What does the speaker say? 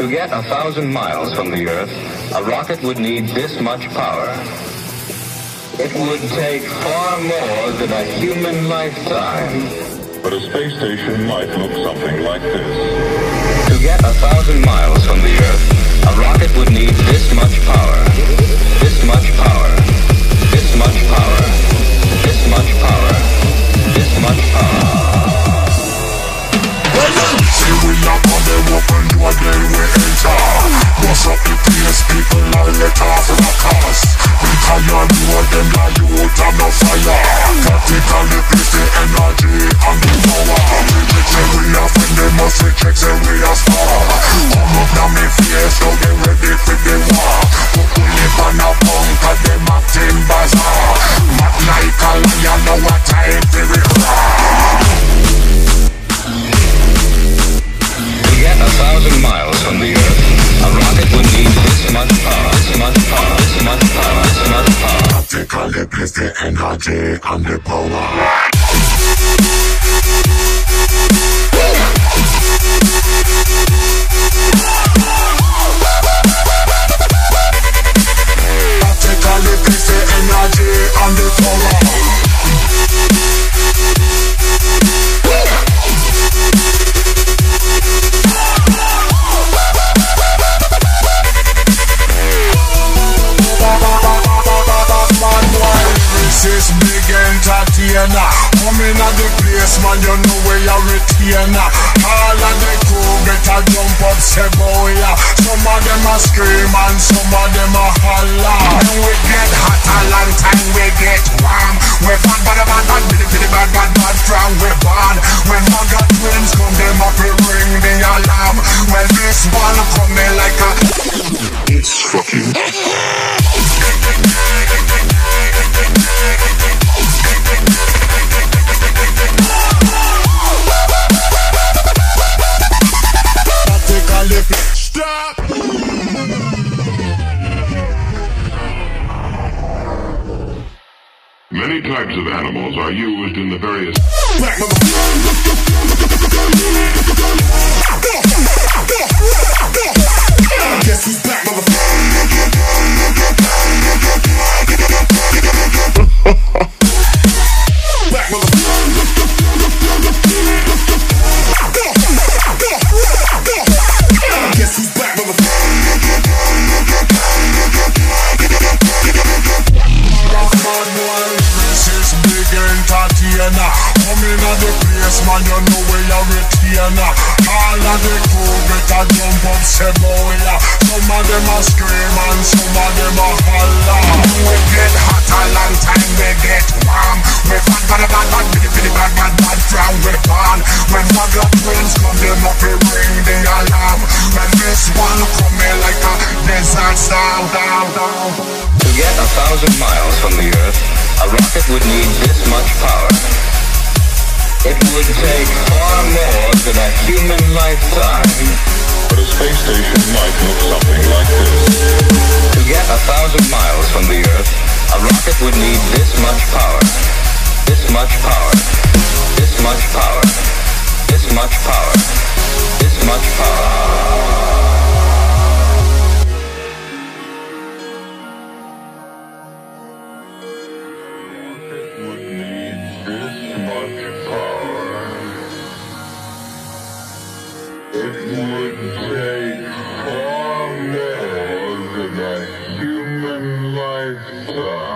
To get a thousand miles from the Earth, a rocket would need this much power. It would take far more than a human lifetime. But a space station might look something like this. To get a thousand miles from the Earth, a rocket would need The energy and the power. Entertainer Coming at the place man you know where you retainer. All of the crew better jump up say bow ya Some of them a scream and some of them a holler Many types of animals are used in the various entertainer Coming at the place, man, you know where you're retainer All of the crew better jump up, say bow ya Some of them a scream and some of them a holler. We get hot a long time, we get warm. We bad, bad, bad, bad, bitty, bitty, bad, bad, bad from we born When Mugger twins come, them up, we ring the alarm. When this one coming like a desert down. To get a thousand miles from the Earth, a rocket would need this much power. It would take far more than a human lifetime. but a space station might look something like this. To get a thousand miles from the Earth, a rocket would need this much power. This much power. This much power. This much power. This much power. much power. Human lifetime.